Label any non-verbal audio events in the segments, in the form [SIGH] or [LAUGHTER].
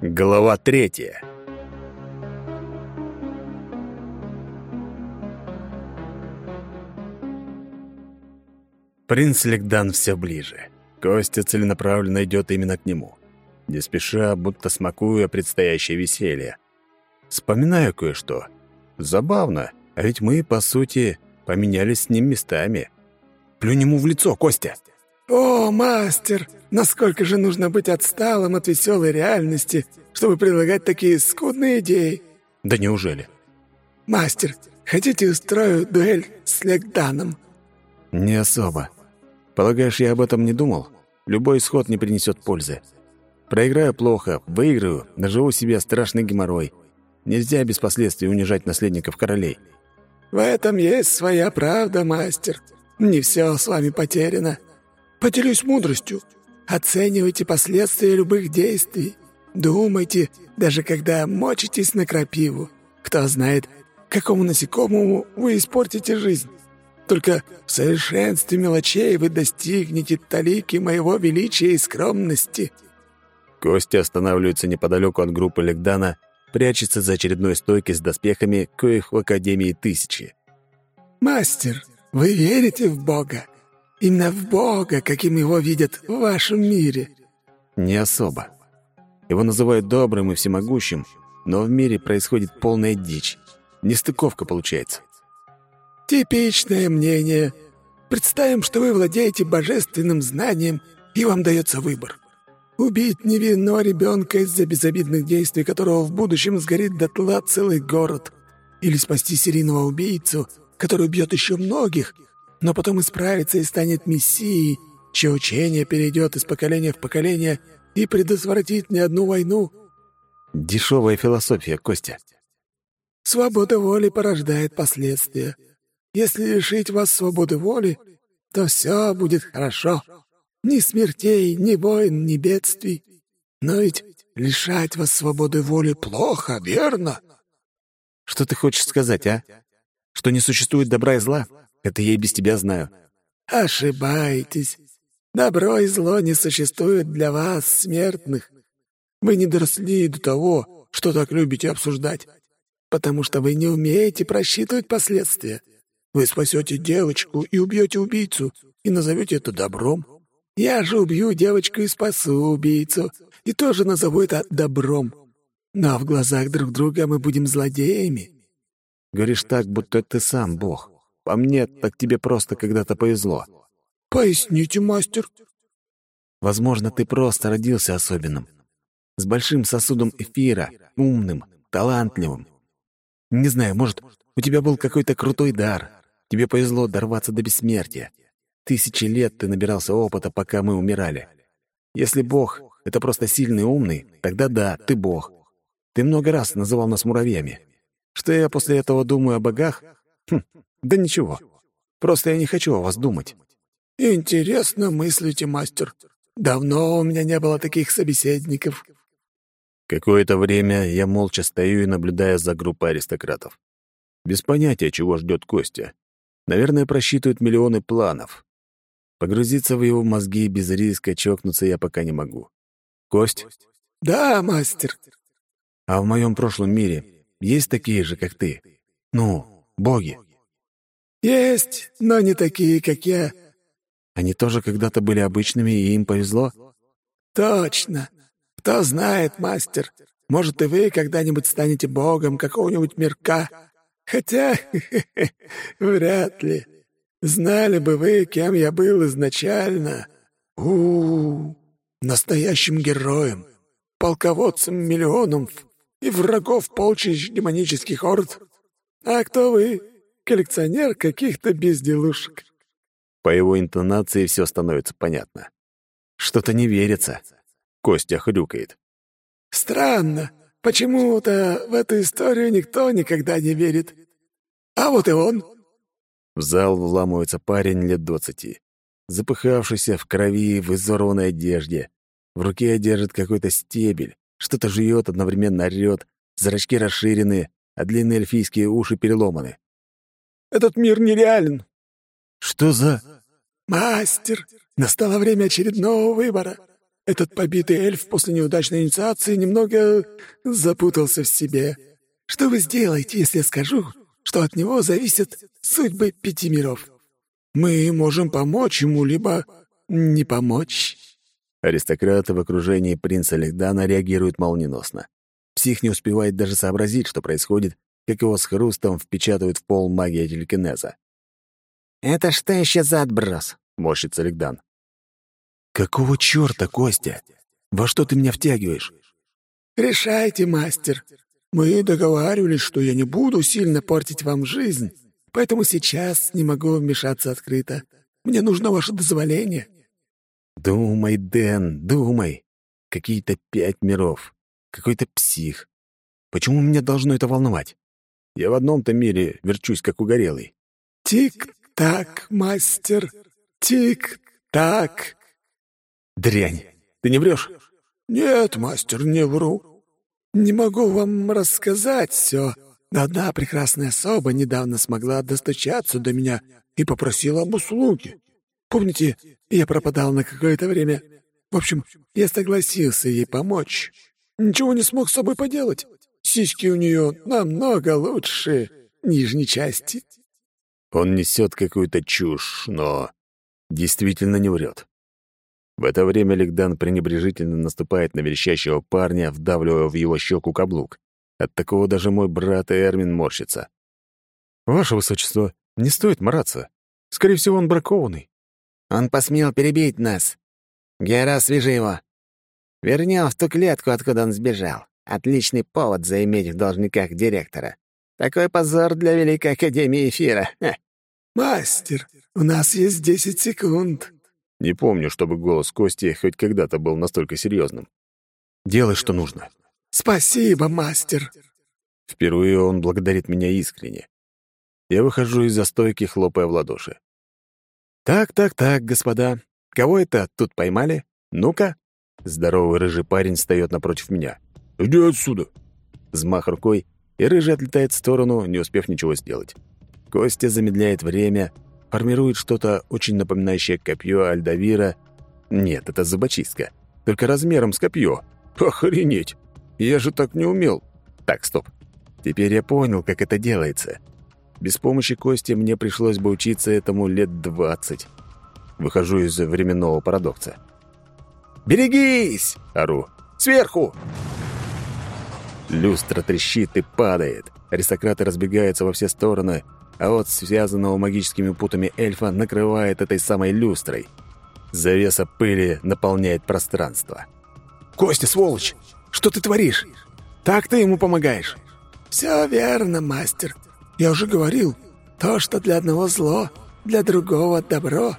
Глава третья. Принц Легдан все ближе. Костя целенаправленно идет именно к нему. Не спеша, будто смакуя предстоящее веселье. Вспоминаю кое-что. Забавно, а ведь мы, по сути, поменялись с ним местами. Плюнь ему в лицо, Костя. «О, мастер, насколько же нужно быть отсталым от веселой реальности, чтобы предлагать такие скудные идеи?» «Да неужели?» «Мастер, хотите устрою дуэль с Легданом?» «Не особо. Полагаешь, я об этом не думал? Любой исход не принесет пользы. Проиграю плохо, выиграю, наживу себе страшный геморрой. Нельзя без последствий унижать наследников королей». «В этом есть своя правда, мастер. Не все с вами потеряно. Поделюсь мудростью. Оценивайте последствия любых действий. Думайте, даже когда мочитесь на крапиву. Кто знает, какому насекомому вы испортите жизнь. Только в совершенстве мелочей вы достигнете талики моего величия и скромности». Костя останавливается неподалеку от группы Легдана, прячется за очередной стойкой с доспехами, коих в Академии тысячи. «Мастер, вы верите в Бога?» Именно в Бога, каким его видят в вашем мире». «Не особо. Его называют добрым и всемогущим, но в мире происходит полная дичь. Нестыковка получается». «Типичное мнение. Представим, что вы владеете божественным знанием, и вам дается выбор. Убить невинного ребенка из-за безобидных действий, которого в будущем сгорит дотла целый город. Или спасти серийного убийцу, который убьет еще многих — но потом исправится и станет мессией, чье учение перейдет из поколения в поколение и предотвратит не одну войну. Дешевая философия, Костя. Свобода воли порождает последствия. Если лишить вас свободы воли, то все будет хорошо. Ни смертей, ни войн, ни бедствий. Но ведь лишать вас свободы воли плохо, верно? Что ты хочешь сказать, а? Что не существует добра и зла? Это я и без тебя знаю». «Ошибаетесь. Добро и зло не существует для вас, смертных. Вы не доросли до того, что так любите обсуждать, потому что вы не умеете просчитывать последствия. Вы спасете девочку и убьете убийцу, и назовете это добром. Я же убью девочку и спасу убийцу, и тоже назову это добром. Но в глазах друг друга мы будем злодеями». Говоришь так, будто ты сам Бог. По мне, так тебе просто когда-то повезло. Поясните, мастер. Возможно, ты просто родился особенным. С большим сосудом эфира, умным, талантливым. Не знаю, может, у тебя был какой-то крутой дар. Тебе повезло дорваться до бессмертия. Тысячи лет ты набирался опыта, пока мы умирали. Если Бог — это просто сильный и умный, тогда да, ты Бог. Ты много раз называл нас муравьями. Что я после этого думаю о богах? Хм, да ничего. Просто я не хочу о вас думать. Интересно мыслите, мастер. Давно у меня не было таких собеседников. Какое-то время я молча стою и наблюдаю за группой аристократов. Без понятия, чего ждет Костя. Наверное, просчитывает миллионы планов. Погрузиться в его мозги без риска чокнуться я пока не могу. Кость? Да, мастер. А в моем прошлом мире есть такие же, как ты? Ну, боги? «Есть, но не такие, как я». «Они тоже когда-то были обычными, и им повезло?» «Точно. Кто знает, мастер, может, и вы когда-нибудь станете богом какого-нибудь мирка. Хотя, [LAUGHS] вряд ли. Знали бы вы, кем я был изначально. у у, -у настоящим героем, полководцем миллионов и врагов полчищ демонических орд. А кто вы? Коллекционер каких-то безделушек». По его интонации все становится понятно. Что-то не верится. Костя хрюкает. «Странно. Почему-то в эту историю никто никогда не верит. А вот и он». В зал вламывается парень лет двадцати. Запыхавшийся в крови, в изорванной одежде. В руке держит какой-то стебель. Что-то жует, одновременно орёт. Зрачки расширены, а длинные эльфийские уши переломаны. Этот мир нереален». «Что за...» «Мастер, настало время очередного выбора. Этот побитый эльф после неудачной инициации немного запутался в себе. Что вы сделаете, если я скажу, что от него зависят судьбы пяти миров? Мы можем помочь ему, либо не помочь». Аристократы в окружении принца Легдана реагируют молниеносно. Псих не успевает даже сообразить, что происходит, как его с хрустом впечатывают в пол магия телекинеза. «Это что еще за отброс?» — морщится Легдан. «Какого чёрта, Костя? Во что ты меня втягиваешь?» «Решайте, мастер. Мы договаривались, что я не буду сильно портить вам жизнь, поэтому сейчас не могу вмешаться открыто. Мне нужно ваше дозволение». «Думай, Дэн, думай. Какие-то пять миров. Какой-то псих. Почему меня должно это волновать? Я в одном-то мире верчусь, как угорелый». «Тик-так, мастер, тик-так». «Дрянь, ты не врешь?» «Нет, мастер, не вру. Не могу вам рассказать все, но одна прекрасная особа недавно смогла достучаться до меня и попросила об услуге. Помните, я пропадал на какое-то время? В общем, я согласился ей помочь. Ничего не смог с собой поделать. Сиськи у нее намного лучше нижней части. Он несет какую-то чушь, но действительно не врет. В это время Легдан пренебрежительно наступает на верещащего парня, вдавливая в его щеку каблук. От такого даже мой брат Эрмин морщится. «Ваше высочество, не стоит мараться. Скорее всего, он бракованный». Он посмел перебить нас. Гера, свяжи его. Вернем в ту клетку, откуда он сбежал. Отличный повод заиметь в должниках директора. Такой позор для Великой Академии Эфира. Ха. «Мастер, у нас есть десять секунд». Не помню, чтобы голос Кости хоть когда-то был настолько серьезным. «Делай, что нужно». «Спасибо, мастер». Впервые он благодарит меня искренне. Я выхожу из застойки, хлопая в ладоши. «Так, так, так, господа. Кого это тут поймали? Ну-ка!» Здоровый рыжий парень встает напротив меня. «Иди отсюда!» Взмах рукой, и рыжий отлетает в сторону, не успев ничего сделать. Костя замедляет время, формирует что-то очень напоминающее копье Альдавира. Нет, это зубочистка, только размером с копье. Охренеть! Я же так не умел. Так, стоп. Теперь я понял, как это делается. Без помощи Кости мне пришлось бы учиться этому лет двадцать. Выхожу из временного парадокса. «Берегись!» — ору. «Сверху!» Люстра трещит и падает. Аристократы разбегаются во все стороны, а вот связанного магическими путами эльфа накрывает этой самой люстрой. Завеса пыли наполняет пространство. «Костя, сволочь! Что ты творишь? Так ты ему помогаешь?» «Все верно, мастер. Я уже говорил, то, что для одного зло, для другого добро».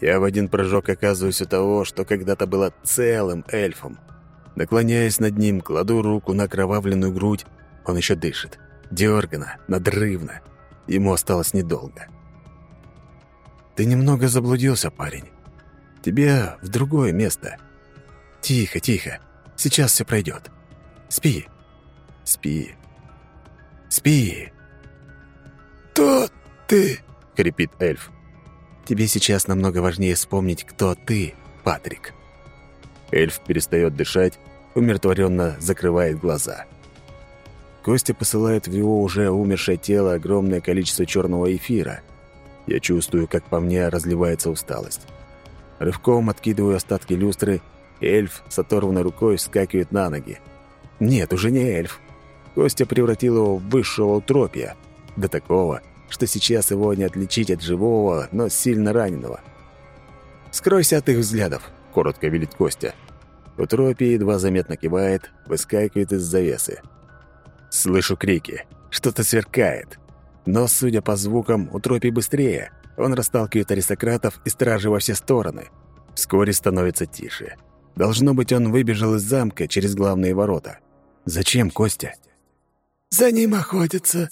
Я в один прыжок оказываюсь у того, что когда-то было целым эльфом. Наклоняясь над ним, кладу руку на кровавленную грудь. Он еще дышит. Дёрганно, надрывно. Ему осталось недолго. «Ты немного заблудился, парень. Тебе в другое место. Тихо, тихо. Сейчас все пройдет. Спи. Спи. Спи. «Кто ты?» — хрипит эльф. «Тебе сейчас намного важнее вспомнить, кто ты, Патрик». Эльф перестает дышать, умиротворенно закрывает глаза. Костя посылает в его уже умершее тело огромное количество черного эфира. Я чувствую, как по мне разливается усталость. Рывком откидываю остатки люстры, эльф с оторванной рукой вскакивает на ноги. Нет, уже не эльф. Костя превратил его в высшего утропия. До такого, что сейчас его не отличить от живого, но сильно раненого. «Скройся от их взглядов», — коротко велит Костя. Утропия едва заметно кивает, выскакивает из завесы. Слышу крики. Что-то сверкает. Но, судя по звукам, утропий быстрее. Он расталкивает аристократов и стражи во все стороны. Вскоре становится тише. Должно быть, он выбежал из замка через главные ворота. Зачем, Костя? «За ним охотятся.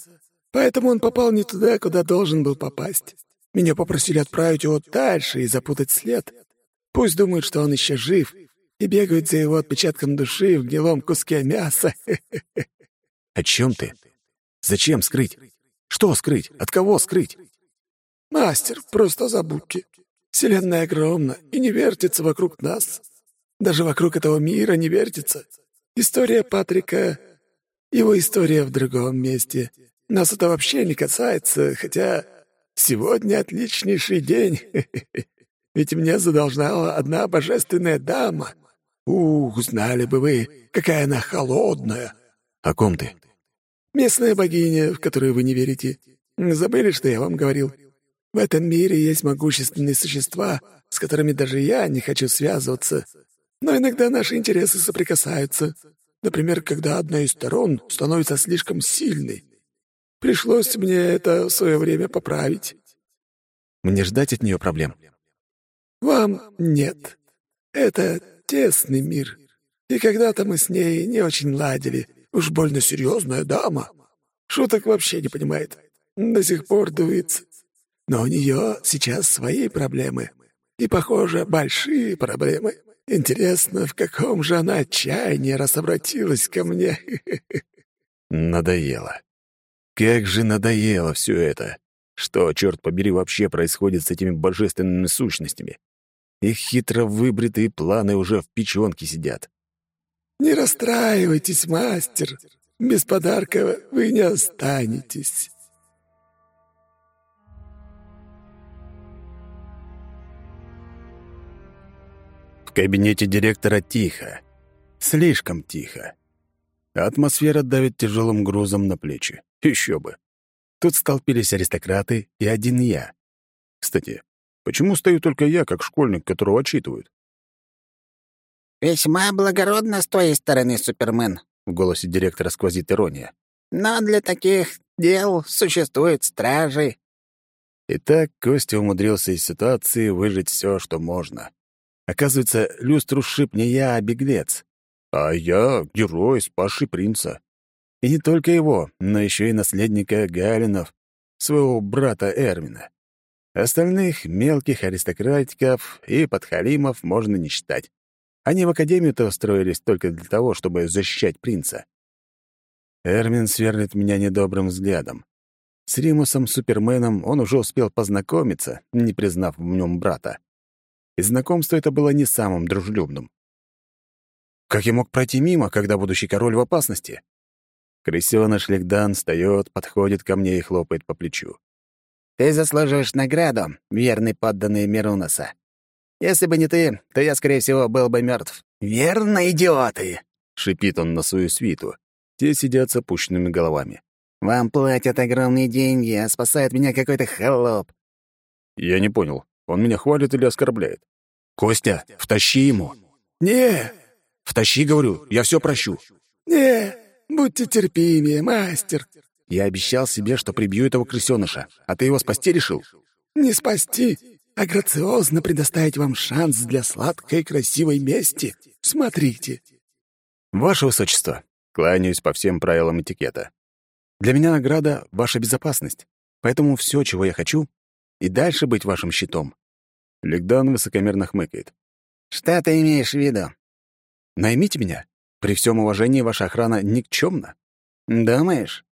Поэтому он попал не туда, куда должен был попасть. Меня попросили отправить его дальше и запутать след. Пусть думают, что он еще жив, и бегают за его отпечатком души в гнилом куске мяса. О чем ты? Зачем скрыть? Что скрыть? От кого скрыть? Мастер, просто забудьте. Вселенная огромна и не вертится вокруг нас. Даже вокруг этого мира не вертится. История Патрика... Его история в другом месте. Нас это вообще не касается, хотя сегодня отличнейший день. [LAUGHS] Ведь мне задолжала одна божественная дама. Ух, знали бы вы, какая она холодная. О ком ты? Местная богиня, в которую вы не верите. Забыли, что я вам говорил? В этом мире есть могущественные существа, с которыми даже я не хочу связываться. Но иногда наши интересы соприкасаются. Например, когда одна из сторон становится слишком сильной. Пришлось мне это в свое время поправить. Мне ждать от нее проблем? Вам нет. Это тесный мир. И когда-то мы с ней не очень ладили. Уж больно серьезная дама. Шуток вообще не понимает. До сих пор дуется. Но у нее сейчас свои проблемы. И, похоже, большие проблемы. Интересно, в каком же она отчаянии раз обратилась ко мне? [LAUGHS] Надоело. Как же надоело все это! Что, черт побери, вообще происходит с этими божественными сущностями? Их хитро выбритые планы уже в печенке сидят. «Не расстраивайтесь, мастер. Без подарка вы не останетесь». В кабинете директора тихо. Слишком тихо. Атмосфера давит тяжелым грузом на плечи. Еще бы. Тут столпились аристократы и один я. Кстати, почему стою только я, как школьник, которого отчитывают? «Весьма благородно с твоей стороны, Супермен», — в голосе директора сквозит ирония. «Но для таких дел существуют стражи». Итак, Костя умудрился из ситуации выжить все, что можно. Оказывается, люстру шип не я, а беглец. А я — герой, спасший принца. И не только его, но еще и наследника Галинов, своего брата Эрмина. Остальных мелких аристократиков и подхалимов можно не считать. Они в академию-то устроились только для того, чтобы защищать принца. Эрмин сверлит меня недобрым взглядом. С Римусом Суперменом он уже успел познакомиться, не признав в нем брата. И знакомство это было не самым дружелюбным. Как я мог пройти мимо, когда будущий король в опасности? Крысёныш Легдан встаёт, подходит ко мне и хлопает по плечу. «Ты заслуживаешь награду, верный подданный Мирунаса. Если бы не ты, то я, скорее всего, был бы мертв. «Верно, идиоты!» — шипит он на свою свиту. Те сидят с опущенными головами. «Вам платят огромные деньги, а спасает меня какой-то холоп». Я не понял, он меня хвалит или оскорбляет? «Костя, втащи ему!» «Не!» «Втащи, говорю, я все прощу!» «Не!» Будьте терпимее, мастер. Я обещал себе, что прибью этого крысёныша, а ты его спасти решил? Не спасти, а грациозно предоставить вам шанс для сладкой красивой мести. Смотрите. Ваше высочество, кланяюсь по всем правилам этикета. Для меня награда — ваша безопасность, поэтому все, чего я хочу, и дальше быть вашим щитом. Легдан высокомерно хмыкает. «Что ты имеешь в виду?» «Наймите меня. При всем уважении ваша охрана никчемна. Думаешь?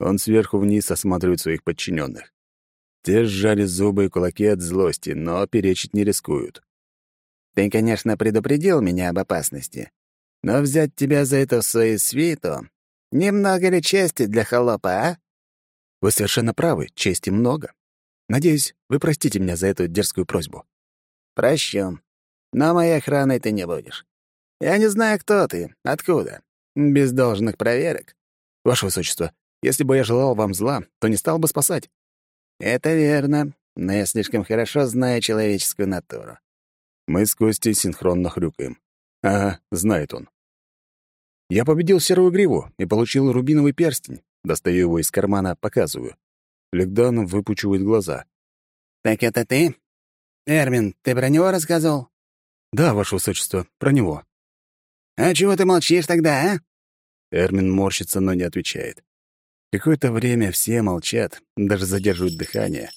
Он сверху вниз осматривает своих подчиненных. Те сжали зубы и кулаки от злости, но перечить не рискуют. Ты, конечно, предупредил меня об опасности, но взять тебя за это в свою свиту немного ли чести для холопа, а? Вы совершенно правы, чести много. Надеюсь, вы простите меня за эту дерзкую просьбу. Прощу. Но моей охраной ты не будешь. Я не знаю, кто ты, откуда. Без должных проверок. Ваше Высочество, если бы я желал вам зла, то не стал бы спасать. Это верно, но я слишком хорошо знаю человеческую натуру. Мы с Костей синхронно хрюкаем. Ага, знает он. Я победил серую гриву и получил рубиновый перстень. Достаю его из кармана, показываю. Легдан выпучивает глаза. «Так это ты? Эрмин, ты про него рассказывал?» «Да, ваше высочество, про него». «А чего ты молчишь тогда, а?» Эрмин морщится, но не отвечает. Какое-то время все молчат, даже задерживают дыхание.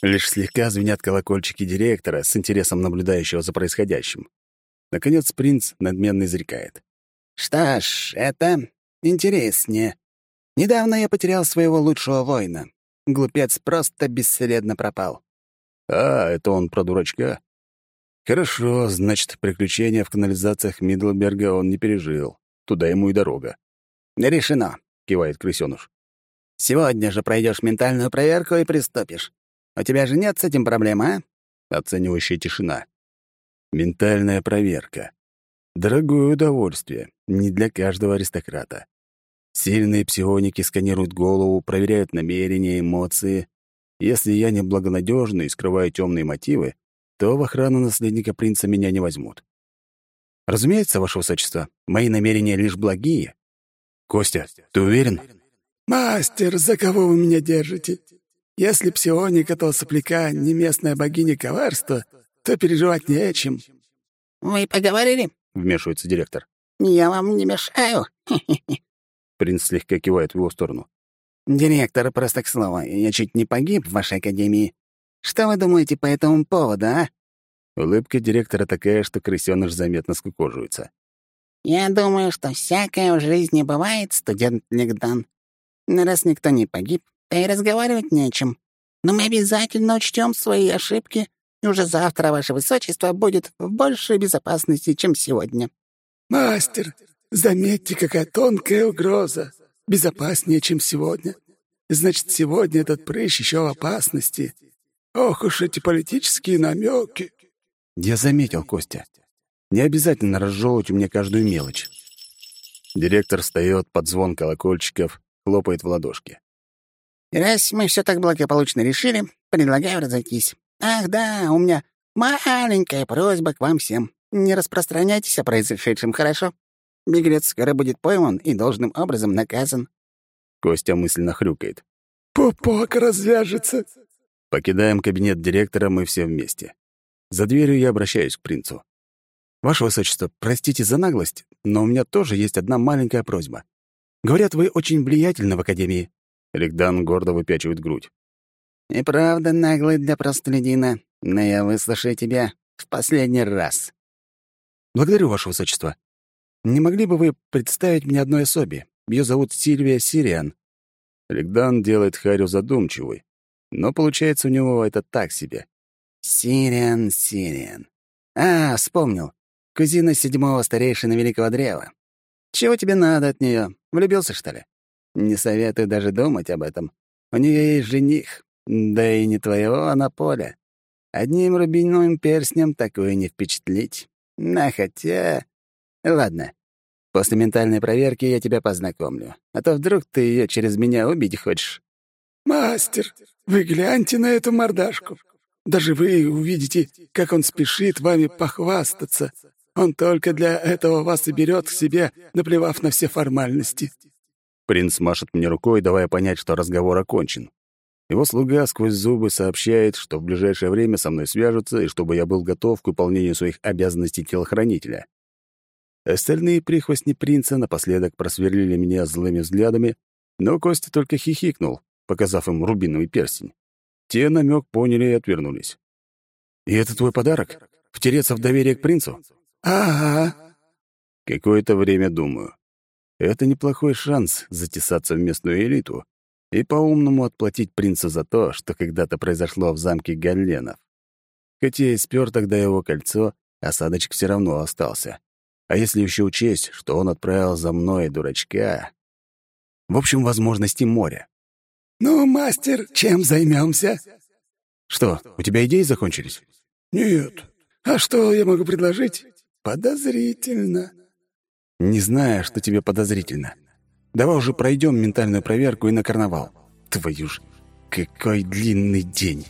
Лишь слегка звенят колокольчики директора с интересом наблюдающего за происходящим. Наконец принц надменно изрекает. «Что ж, это интереснее. Недавно я потерял своего лучшего воина. Глупец просто бесследно пропал». «А, это он про дурачка?» Хорошо, значит, приключения в канализациях Мидлберга он не пережил. Туда ему и дорога. «Решено», — кивает крысёныш. «Сегодня же пройдешь ментальную проверку и приступишь. У тебя же нет с этим проблем, а?» Оценивающая тишина. Ментальная проверка. Дорогое удовольствие, не для каждого аристократа. Сильные псионики сканируют голову, проверяют намерения, эмоции. Если я не благонадежный и скрываю темные мотивы, то в охрану наследника принца меня не возьмут. Разумеется, ваше высочество, мои намерения лишь благие. Костя, ты уверен? «Мастер, за кого вы меня держите? Если псионик этого сопляка не местная богиня коварства, то переживать не о чем». «Вы поговорили?» — вмешивается директор. «Я вам не мешаю?» [LAUGHS] Принц слегка кивает в его сторону. «Директор, просто к слову, я чуть не погиб в вашей академии. Что вы думаете по этому поводу, а?» Улыбка директора такая, что крысёныш заметно скукоживается. «Я думаю, что всякое в жизни бывает, студент Легдан. Но раз никто не погиб, то и разговаривать не о чем. Но мы обязательно учтем свои ошибки, и уже завтра ваше высочество будет в большей безопасности, чем сегодня». «Мастер, заметьте, какая тонкая угроза. Безопаснее, чем сегодня. Значит, сегодня этот прыщ еще в опасности. Ох уж эти политические намеки. Я заметил, Костя. Не обязательно разжевывать у меня каждую мелочь. Директор встает под звон колокольчиков, хлопает в ладошки. «Раз мы все так благополучно решили, предлагаю разойтись. Ах да, у меня маленькая просьба к вам всем. Не распространяйтесь о произошедшем, хорошо? Беглец скоро будет пойман и должным образом наказан». Костя мысленно хрюкает. «Пупок развяжется». Покидаем кабинет директора мы все вместе. За дверью я обращаюсь к принцу. «Ваше высочество, простите за наглость, но у меня тоже есть одна маленькая просьба. Говорят, вы очень влиятельны в Академии». Легдан гордо выпячивает грудь. «И правда наглый для простолюдина, но я выслушаю тебя в последний раз». «Благодарю, Ваше Высочество. Не могли бы вы представить мне одной особе? Ее зовут Сильвия Сириан». Легдан делает Харю задумчивой, но получается у него это так себе. Сириан, Сириан. А, вспомнил. Кузина седьмого старейшины Великого Древа. Чего тебе надо от нее? Влюбился, что ли? Не советую даже думать об этом. У нее есть жених. Да и не твоего, а на поле. Одним рубиновым перстнем такое не впечатлить. На хотя... Ладно. После ментальной проверки я тебя познакомлю. А то вдруг ты ее через меня убить хочешь. «Мастер, вы гляньте на эту мордашку. Даже вы увидите, как он спешит вами похвастаться. Он только для этого вас и берет к себе, наплевав на все формальности». Принц машет мне рукой, давая понять, что разговор окончен. Его слуга сквозь зубы сообщает, что в ближайшее время со мной свяжутся и чтобы я был готов к выполнению своих обязанностей телохранителя. Остальные прихвостни принца напоследок просверлили меня злыми взглядами, но Костя только хихикнул, показав им рубиновый перстень. Те намек поняли и отвернулись. «И это твой подарок? Втереться в доверие к принцу?» «Ага». Какое-то время думаю. Это неплохой шанс затесаться в местную элиту и по-умному отплатить принцу за то, что когда-то произошло в замке Галленов. Хотя и спер тогда его кольцо, осадочек все равно остался. А если еще учесть, что он отправил за мной дурачка... В общем, возможности моря. «Ну, мастер, чем займемся? «Что, у тебя идеи закончились?» «Нет. А что я могу предложить? Подозрительно». «Не знаю, что тебе подозрительно. Давай уже пройдем ментальную проверку и на карнавал. Твою ж, какой длинный день!»